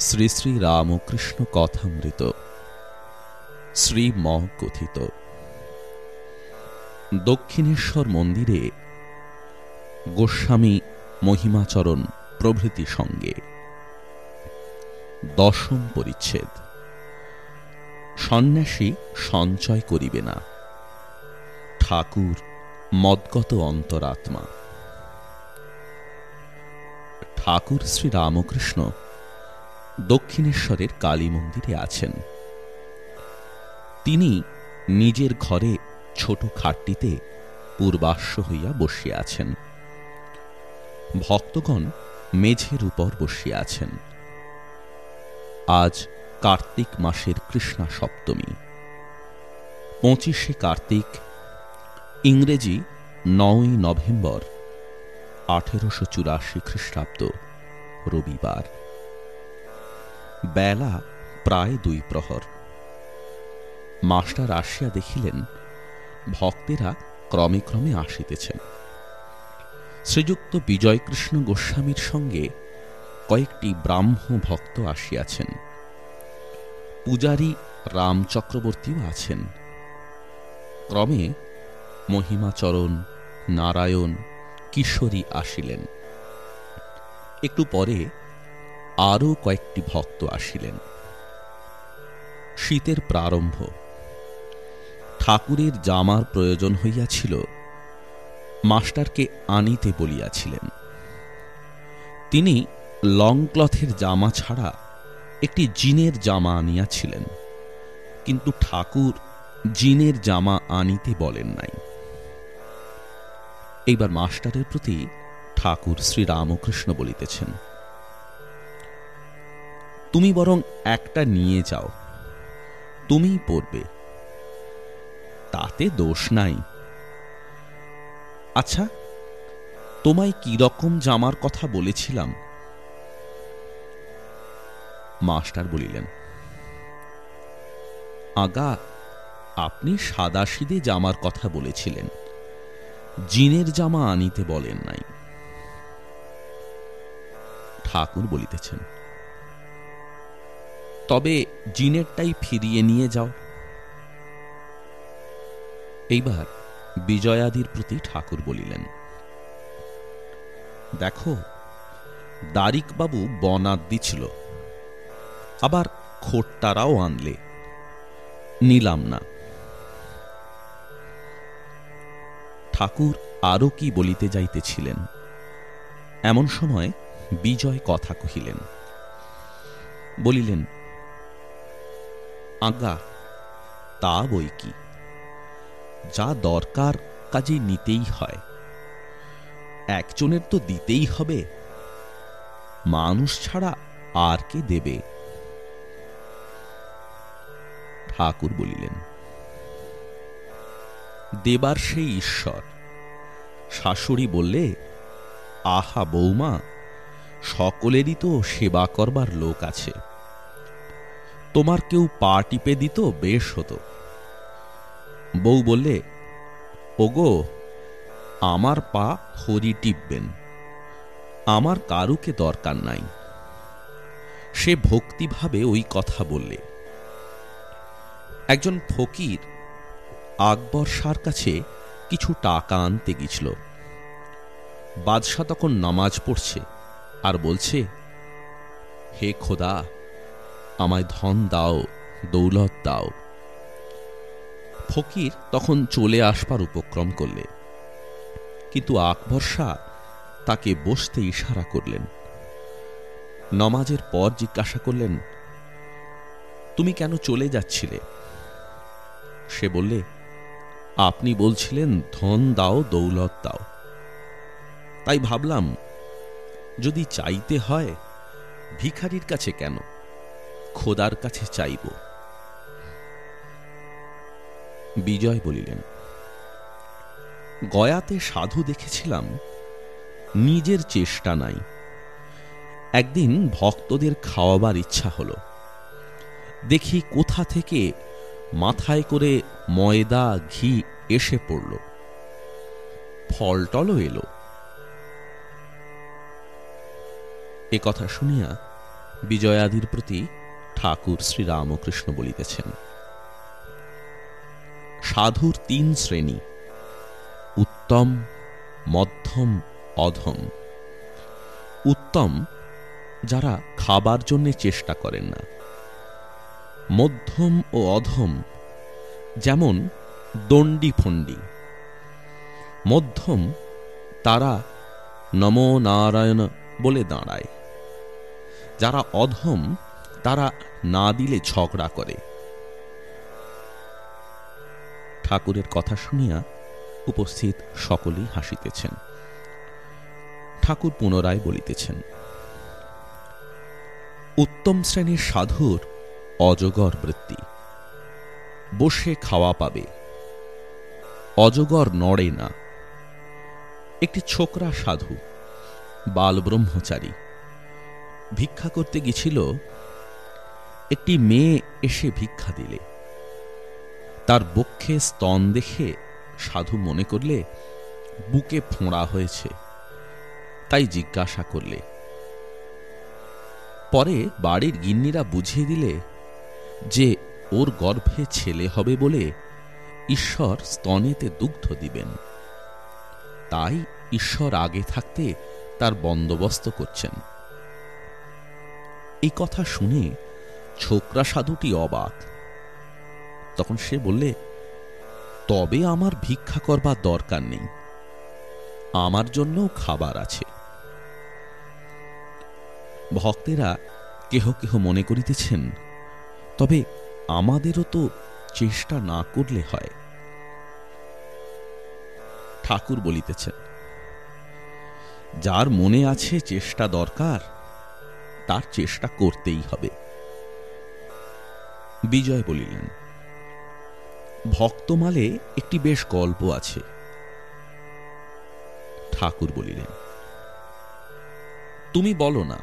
শ্রী শ্রী রামকৃষ্ণ কথামৃত। শ্রী ম কথিত। দক্ষিণেশ্বর মন্দিরে গোস্বামী মহিমাচরণ প্রভৃতি সঙ্গে। দশম পরিচ্ছেদ। সন্ন্যাসী সঞ্চয় করিবে না। ঠাকুর মদ্গত অন্তরাত্মা। ঠাকুর শ্রী রামকৃষ্ণ দক্ষিণেশ্বরের কালী মন্দিরে আছেন। তিনি নিজের ঘরে ছোট খাটটিতে পূর্বাশ্ব হইয়া বসিয়া ভক্তগণ মেঝের উপর বসিয়া আজ কার্তিক মাসের কৃষ্ণা সপ্তমী পঁচিশে কার্তিক, ইংরেজি নয়ই নভেম্বর, আঠেরোশো চুরাশি খ্রিস্টাব্দ, রবিবার। বেলা প্রায় দুই প্রহর। মাস্টার আসিয়া দেখিলেন, ভক্তেরা ক্রমে ক্রমে আসিতেছেন। শ্রীযুক্ত বিজয়কৃষ্ণ গোস্বামীর সঙ্গে কয়েকটি ব্রাহ্ম ভক্ত আসিয়াছেন। পূজারী রাম চক্রবর্তীও আছেন। ক্রমে মহিমাচরণ, নারায়ণ, কিশোরী আসিলেন। একটু পরে আরও কয়েকটি ভক্ত আসিলেন। শীতের প্রারম্ভ। ঠাকুরের জামার প্রয়োজন হইয়াছিল। মাস্টারকে আনিতে বলিয়াছিলেন। তিনি লং ক্লথের জামা ছাড়া একটি জিনের জামা আনিয়াছিলেন, কিন্তু ঠাকুর জিনের জামা আনিতে বলেন নাই। এইবার মাস্টারের প্রতি ঠাকুর শ্রীরামকৃষ্ণ বলিতেছেন তুমি বরং একটা নিয়ে যাও। তুমিই পড়বে। তাতে দোষ নাই। আচ্ছা তোমায় কি রকম জামার কথা বলেছিলাম? মাস্টার বলিলেন, আগা, আপনি সাদাসিদে জামার কথা বলেছিলেন। জিনের জামা আনিতে বলেন নাই। ঠাকুর বলিতেছেন তবে জিনেরটাই ফিরিয়ে নিয়ে যাও। এইবার বিজয়াদির প্রতি ঠাকুর বলিলেন, দেখো, দারিকবাবু বনাদ দিছিল আবার খোট্টারাও আনলে, নিলাম না। ঠাকুর আরও কি বলিতে যাইতেছিলেন? এমন সময় বিজয় কথা কহিলেন, বলিলেন আজ্ঞা তা বই কি? যা দরকার কাজে নিতেই হয়। একজনের তো দিতেই হবে। মানুষ ছাড়া আর কে দেবে? ঠাকুর বলিলেন, দেবার সেই ঈশ্বর। শাশুড়ি বললে, আহা বৌমা, সকলেরই তো সেবা করবার লোক আছে। তোমার কেউ পা টিপে দিত, বেশ হতো। বউ বললে, ওগো, আমার পা হরি টিপবেন। আমার কারুকে দরকার নাই। সে ভক্তিভাবে ওই কথা বললে। একজন ফকির আকবর সার কাছে কিছু টাকা আনতে গেছিল বাদশাহ তখন নামাজ পড়ছে আর বলছে, হে খোদা আমায় ধন দাও, দৌলত দাও। ফকির তখন চলে আসবার উপক্রম করলে। কিন্তু আকবর শাহ তাকে বসতে ইশারা করলেন। নমাজের পর জিজ্ঞাসা করলেন, তুমি কেন চলে যাচ্ছিলে? সে বললে, আপনি বলছিলেন ধন দাও, দৌলত দাও। তাই ভাবলাম, যদি চাইতে হয়, ভিখারির কাছে কেন? খোদার কাছে চাইব। বিজয় বলিলেন, গয়াতে সাধু দেখেছিলাম, নিজের চেষ্টা নাই। একদিন ভক্তদের খাওয়াবার ইচ্ছা হলো। দেখি কোথা থেকে মাথায় করে ময়দা, ঘি এসে পড়ল। ফলটলও এলো। এ কথা শুনিয়া বিজয়াদির প্রতি ঠাকুর শ্রীরামকৃষ্ণ বলিতেছেন, সাধুর তিন শ্রেণি, উত্তম, মধ্যম, অধম। উত্তম যারা খাবার জন্য চেষ্টা করেন না, মধ্যম ও অধম যেমন দণ্ডি ফন্ডি মধ্যম তারা নমো নারায়ণ বলে দাঁড়ায়, যারা অধম তারা না দিলে ঝগড়া করে। ঠাকুরের কথা শুনিয়া উপস্থিত সকলেই হাসিতেছেন। ঠাকুর পুনরায় বলিতেছেন, উত্তম শ্রেণির সাধুর অজগর বৃত্তি, বসে খাওয়া পাবে। অজগর নড়ে না। একটি ছোকরা সাধু বাল ব্রহ্মচারী ভিক্ষা করতে গেছিল একটি মেয়ে এসে ভিক্ষা দিলে। তার বক্ষে স্তন দেখে সাধু মনে করলে, বুকে ফোঁড়া হয়েছে। তাই জিজ্ঞাসা করলে, পরে বাড়ির গিন্নিরা বুঝিয়ে দিলে যে ওর গর্ভে ছেলে হবে বলে ঈশ্বর স্তনেতে দুগ্ধ দিবেন। তাই ঈশ্বর আগে থাকতে তার বন্দোবস্ত করছেন। এই কথা শুনে ছোকরা সাধুটি অবাক। তখন সে বললে, তবে আমার ভিক্ষা করবার দরকার নেই। আমার জন্যও খাবার আছে। ভক্তেরা কেহ কেহ মনে করিতেছেন, তবে আমাদেরও তো চেষ্টা না করলে হয়। ঠাকুর বলিতেছেন, যার মনে আছে চেষ্টা দরকার, তার চেষ্টা করতেই হবে। বিজয় বলিলেন, ভক্তমালে একটি বেশ গল্প আছে। ঠাকুর বলিলেন, তুমি বলো না।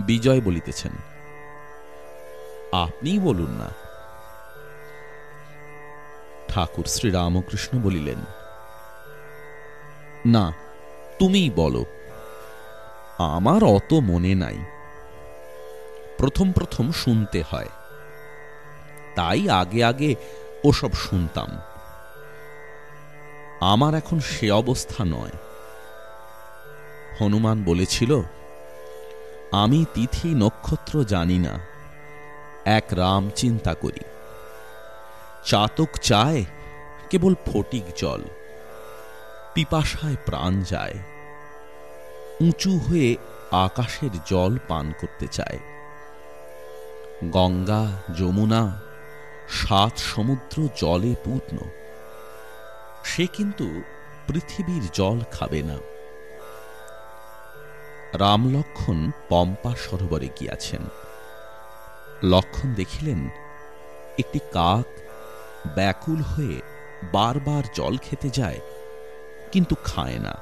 বিজয় বলিতেছেন, আপনিই বলুন না। ঠাকুর শ্রীরামকৃষ্ণ বলিলেন, না, তুমিই বলো, আমার অত মনে নাই। প্রথম প্রথম শুনতে হয়। তাই আগে আগে ওসব শুনতাম। আমার এখন সে অবস্থা নয়। হনুমান বলেছিল, আমি তিথি নক্ষত্র জানি না, এক রাম চিন্তা করি। চাতক চায় কেবল ফটিক জল, পিপাসায় প্রাণ যায়, উঁচু হয়ে আকাশের জল পান করতে চায়। গঙ্গা, যমুনা, সাত সমুদ্র জলে পূর্ণ। সে কিন্তু পৃথিবীর জল খাবে না। রাম লক্ষণ পম্পা সরোবরে গিয়াছেন। লক্ষণ দেখিলেন, একটি কাক ব্যাকুল হয়ে বারবার জল খেতে যায়, কিন্তু খায় না।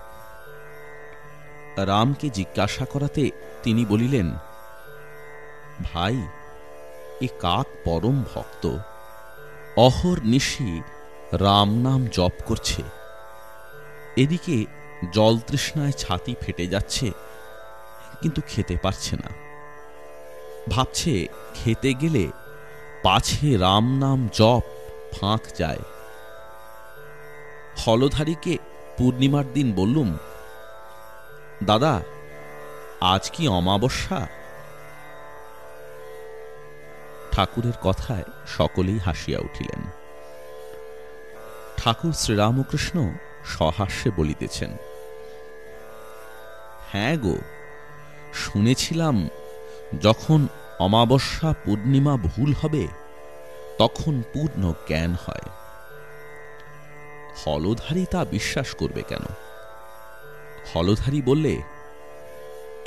রামকে জিজ্ঞাসা করাতে তিনি বলিলেন, ভাই এ কাক পরম ভক্ত। অহর নিশি রাম নাম জপ করছে। এদিকে জল তৃষ্ণায় ছাতি ফেটে যাচ্ছে, কিন্তু খেতে পারছে না। ভাবছে খেতে গেলে পাছে রাম নাম জপ ফাঁক যায়। হলধারীকে পূর্ণিমার দিন বললুম, দাদা, আজ কি অমাবস্যা? ঠাকুরের কথায় সকলেই হাসিয়া উঠিলেন। ঠাকুর শ্রীরামকৃষ্ণ সহাস্যে বলিতেছেন হ্যাঁ গো, শুনেছিলাম যখন অমাবস্যা পূর্ণিমা ভুল হবে, তখন পূর্ণ জ্ঞান হয়। হলধারী তা বিশ্বাস করবে কেন? হলধারী বললে,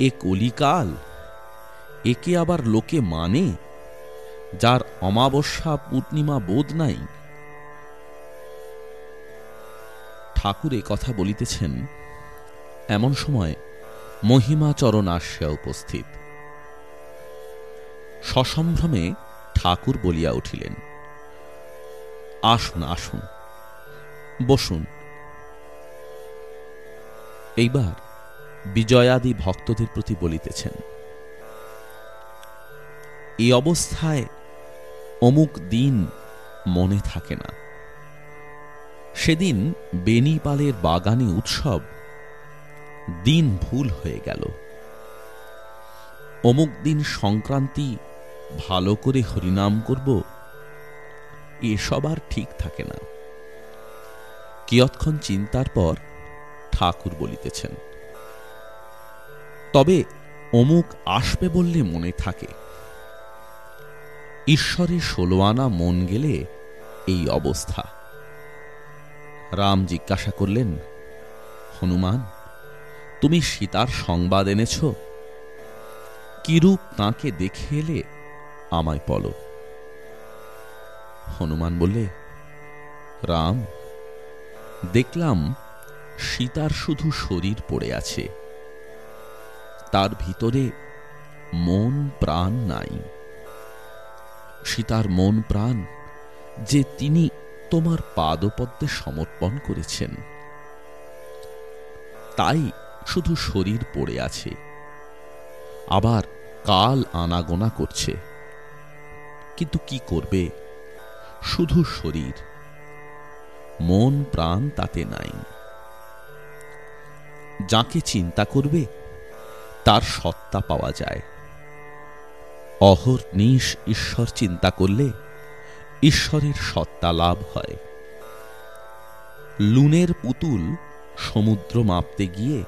এ কলিকাল, একে আবার লোকে মানে যার অমাবস্যা পূর্ণিমা বোধ নাই। ঠাকুর কথা বলিতেছেন, এমন সময় মহিমাচরণ আসিয়া উপস্থিত। সসম্ভ্রমে ঠাকুর বলিয়া উঠিলেন, আসুন আসুন, বসুন। এইবার বিজয়াদি ভক্তদের প্রতি বলিতেছেন এই অবস্থায় অমুক দিন মনে থাকে না। সেদিন বেনিপালের বাগানে উৎসব দিন ভুল হয়ে গেল। অমুক দিন সংক্রান্তি ভালো করে হরিনাম করব এসব আর ঠিক থাকে না। কিয়ৎক্ষণ চিন্তার পর ঠাকুর বলিতেছেন, তবে অমুক আসবে বললে মনে থাকে। ঈশ্বরের ষোলো আনা মন গেলে এই অবস্থা। রাম জিজ্ঞাসা করলেন, হনুমান, তুমি সীতার সংবাদ এনেছ? কিরূপ তাকে দেখে এলে আমায় বলো? হনুমান বললে, রাম, দেখলাম সীতার শুধু শরীর পড়ে আছে। তার ভিতরে মন প্রাণ নাই। সীতার মন প্রাণ, যে তিনি তোমার পাদপদ্মে সমর্পণ করেছেন। তাই শুধু শরীর পড়ে আছে, আবার কাল আনাগোনা করছে। কিন্তু কি করবে? শুধু শরীর, মন প্রাণ তাতে নাই। যাকে চিন্তা করবে, তার সত্তা পাওয়া যায়। অহর নিশ ঈশ্বর চিন্তা করলে ঈশ্বরের সত্তা লাভ হয়। লুনের পুতুল সমুদ্র মাপতে গিয়ে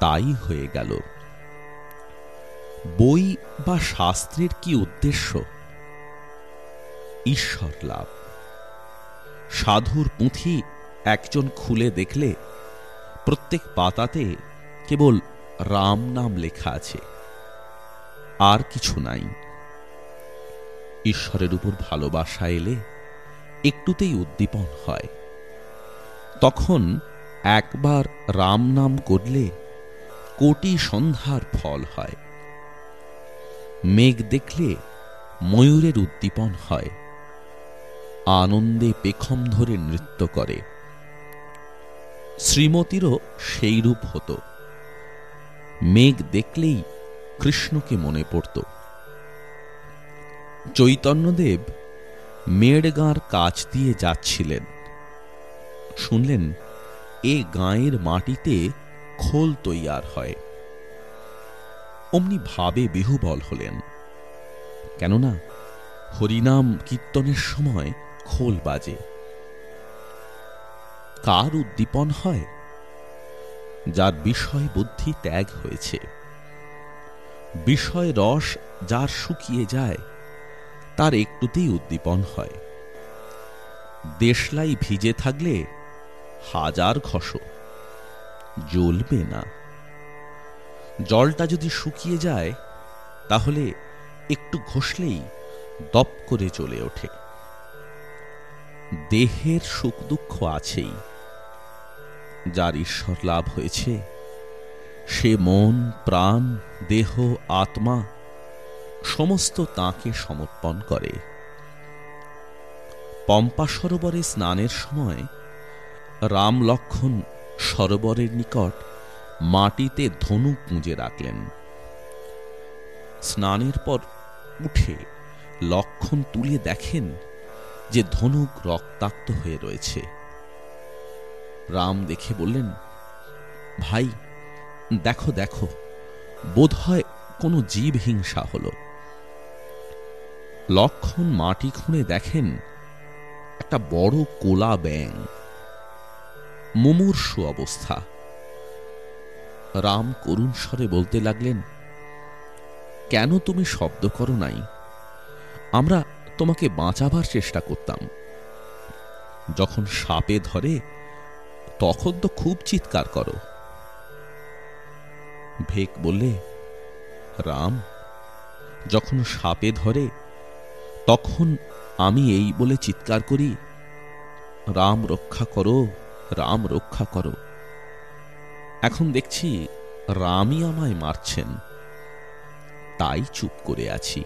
তাই হয়ে গেল। বই বা শাস্ত্রের কি উদ্দেশ্য? ঈশ্বর লাভ। সাধুর পুঁথি একজন খুলে দেখলে প্রত্যেক পাতাতে কেবল রাম নাম লেখা আছে। আর কিছু নাই। ঈশ্বরের উপর ভালোবাসা এলে একটুতেই উদ্দীপন হয়। তখন একবার রাম নাম করলে কোটি সন্ধ্যার ফল হয়। মেঘ দেখলে ময়ূরের উদ্দীপন হয়। আনন্দে পেখম ধরে নৃত্য করে। শ্রীমতীরও সেই রূপ হতো। মেঘ দেখলেই কৃষ্ণকে মনে পড়ত। চৈতন্যদেব মেড়গাঁর কাছ দিয়ে যাচ্ছিলেন। শুনলেন, এ গাঁয়ের মাটিতে খোল তৈয়ার হয়। অমনি ভাবে বিহুবল হলেন। কেননা, হরিনাম কীর্তনের সময় খোল বাজে। কার উদ্দীপন হয়? যার বিষয় বুদ্ধি ত্যাগ হয়েছে। বিষয় রস যার শুকিয়ে যায়, তার একটুতেই উদ্দীপন হয়। দেশলাই ভিজে থাকলে হাজার ঘষ, জ্বলবে না। জলটা যদি শুকিয়ে যায়, তাহলে একটু ঘষলেই দপ করে চলে ওঠে। দেহের সুখ দুঃখ আছেই, যার ঈশ্বর লাভ হয়েছে সে মন, প্রাণ, দেহ, আত্মা সমস্ত তাকে সমর্পণ করে। পম্পা সরোবরে স্নানের সময় রাম লক্ষণ সরোবরের নিকট মাটিতে ধনু পুঁজে রাখলেন। স্নানের পর উঠে লক্ষণ তুলে দেখেন যে ধনুক রক্তাক্ত হয়ে রয়েছে। রাম দেখে বললেন, ভাই দেখো দেখো বোধ হয় কোনো জীব হিংসা হল। লক্ষণ মাটি খুঁড়ে দেখেন একটা বড় কোলা ব্যাং মুমূর্ষু অবস্থা। রাম করুণ স্বরে বলতে লাগলেন, কেন তুমি শব্দ করো নাই? আমরা তোমাকে বাঁচাবার চেষ্টা করতাম। যখন সাপে ধরে, তখন তো খুব চিৎকার করো। ভেক বললে, রাম, যখন সাপে ধরে, তখন আমি এই বলে চিৎকার করি, রাম রক্ষা করো, রাম রক্ষা করো। এখন দেখছি রামই আমায় মারছেন। তাই চুপ করে আছি।